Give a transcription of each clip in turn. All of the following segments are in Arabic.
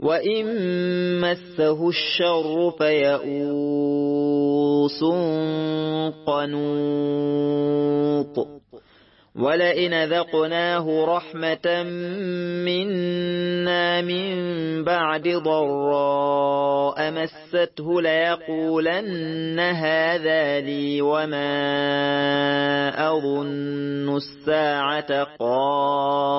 وإن مسه الشر فيئوس قنوط ولئن ذقناه رحمة منا من بعد ضراء مسته ليقولن هذا لي وما أظن الساعة قائمة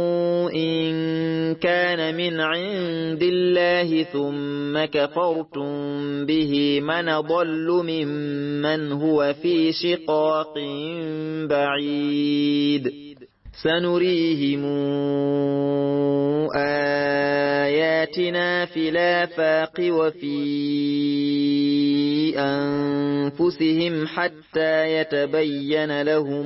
إن كان من عند الله ثم كفرتم به من ضل ممن هو في شقاق بعيد سنريهم آياتنا في الآفاق وفي أنفسهم حتى يتبين لهم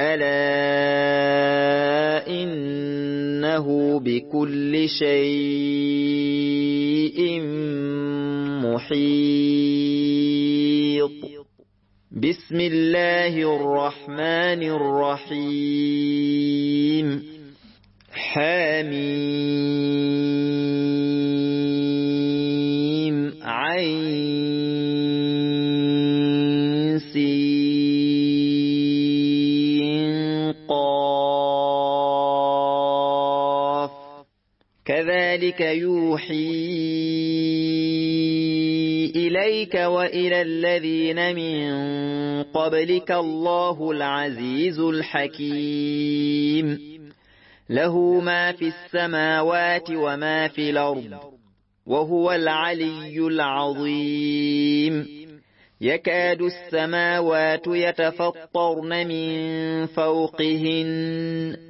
ألا إنه بكل شيء محيط. بسم الله الرحمن الرحيم. حميم كذلك يوحي إليك وإلى الذين من قبلك الله العزيز الحكيم. له ما في السماوات وما في الأرض وهو العلي العظيم. يكاد السماوات يتفطرن من فوقهن.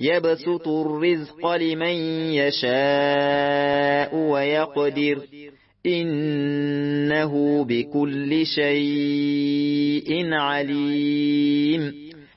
يبسط الرزق لمن يشاء ويقدر. إنه بكل شيء عليم.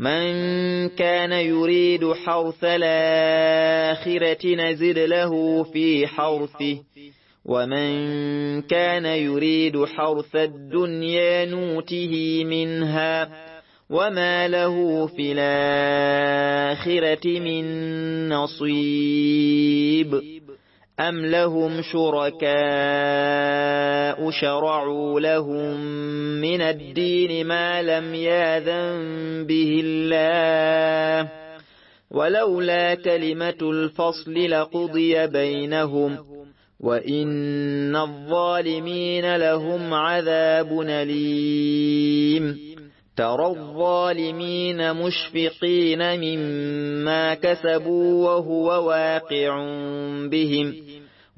من كان يريد حرث الآخرة نزد له في حرثه ومن كان يريد حرث الدنيا نوته منها وما له في الآخرة من نصيب. أم لهم شرعوا لهم من الدين ما لم ياذن به الله. ولولا كلمة الفصل لقضي بينهم. وإن الظالمين لهم عذاب أليم. ترى الظالمين مشفقين مما كسبوا وهو واقع بهم.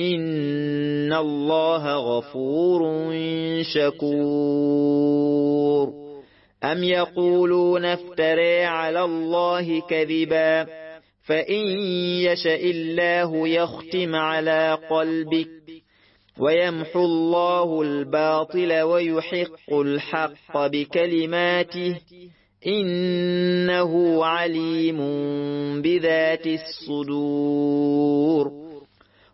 إن الله غفور شكور. أم يقولون افتري على الله كذبا؟ فإن يشاء الله يختم على قلبك. ويمحو الله الباطل ويحق الحق بكلماته. إنه عليم بذات الصدور.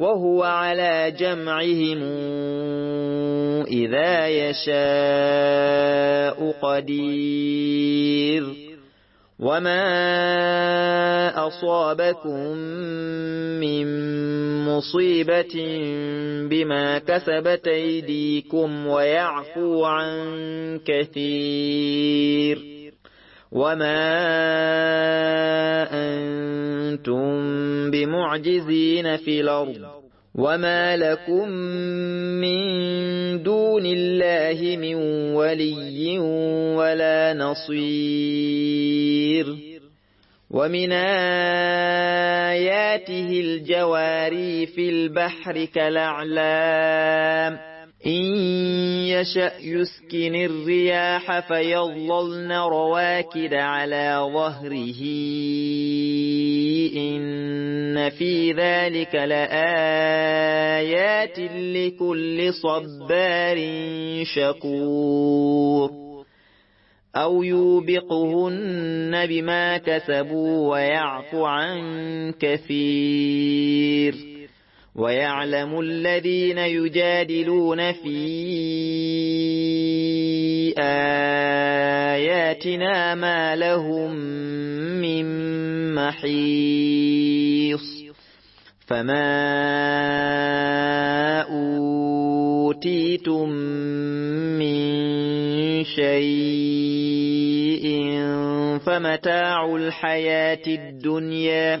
وهو على جمعهم إذا يشاء قدير. وما أصابكم من مصيبة بما كسبت أيديكم ويعفو عن كثير. وما أنتم بمعجزين في الأرض. وما لكم من دون الله من ولي ولا نصير. ومن آياته الجواري في البحر كالأعلام. إن يشأ يسكن الرياح فيظللن رواكد على ظهره. إن في ذلك لآيات لكل صبار شكور. أو يوبقهن بما كسبوا ويعفو عن كثير. ويعلم الذين يجادلون في آياتنا ما لهم من محيص فما أوتيتم من شيء فمتاع الحياة الدنيا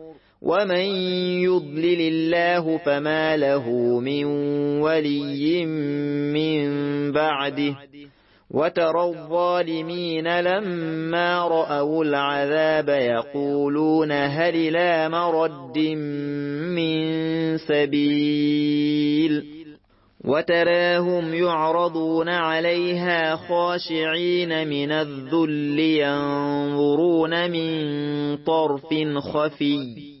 ومن يضلل الله فما له من ولي من بعده وترى الظالمين لما رأوا العذاب يقولون هل لا مرد من سبيل وتراهم يعرضون عليها خاشعين من الذل ينظرون من طرف خفي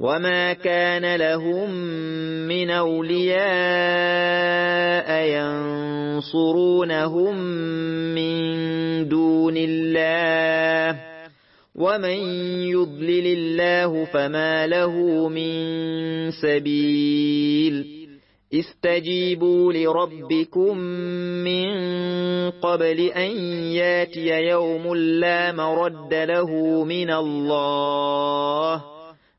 وما كان لهم من أولياء ينصرونهم من دون الله ومن يضلل الله فما له من سبيل استجيبوا لربكم من قبل أن ياتي يوم لا مرد له من الله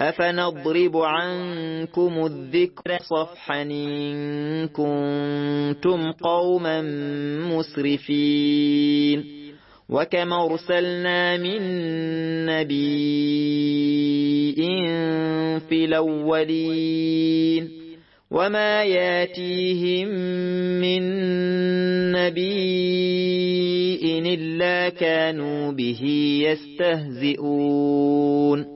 أفنضرب عنكم الذكر صفحا إن كنتم قوما مسرفين وكم أرسلنا من نبي في الأولين وما ياتيهم من نبي إلا كانوا به يستهزئون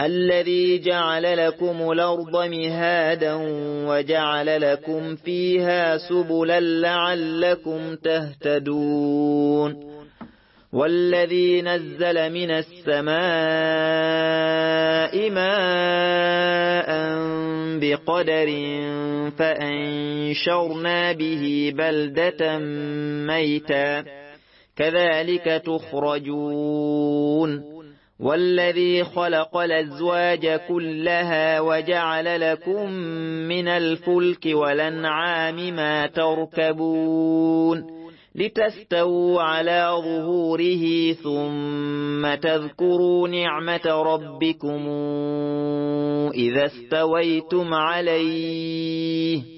الذي جعل لكم الأرض مهادا وجعل لكم فيها سبلا لعلكم تهتدون والذي نزل من السماء ماء بقدر فأنشرنا به بلدة ميتا كذلك تخرجون والذي خلق الأزواج كلها وجعل لكم من الفلك والأنعام ما تركبون لتستووا على ظهوره ثم تذكروا نعمة ربكم إذا استويتم عليه.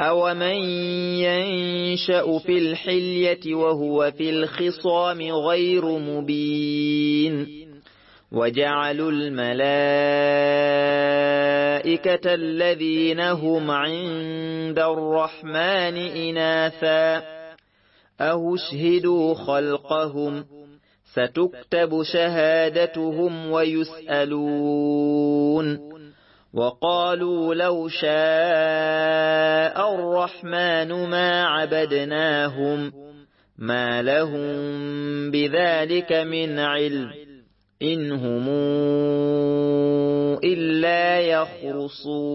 أومن ينشأ في الحلية وهو في الخصام غير مبين وجعلوا الملائكة الذين هم عند الرحمن إناثا أهشهدوا خلقهم ستكتب شهادتهم ويسألون وقالوا لو شاء الرحمن ما عبدناهم ما لهم بذلك من علم إن هم إلا يخرصون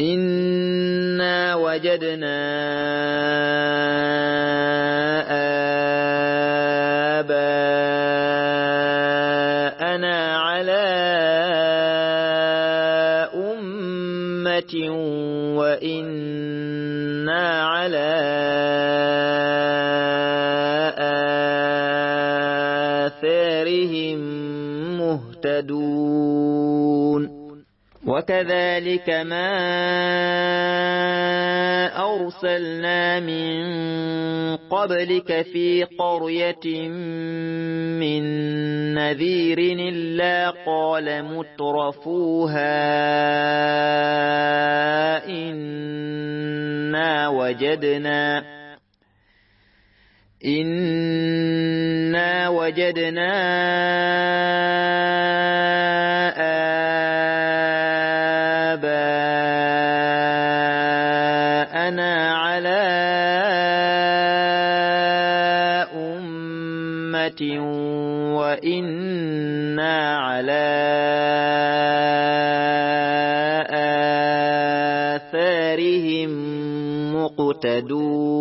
إنا وجدنا وكذلك ما أرسلنا من قبلك في قرية من نذير إلا قال مترفوها إنا وجدنا إنا وجدنا آباءنا وإنا على آثارهم مقتدون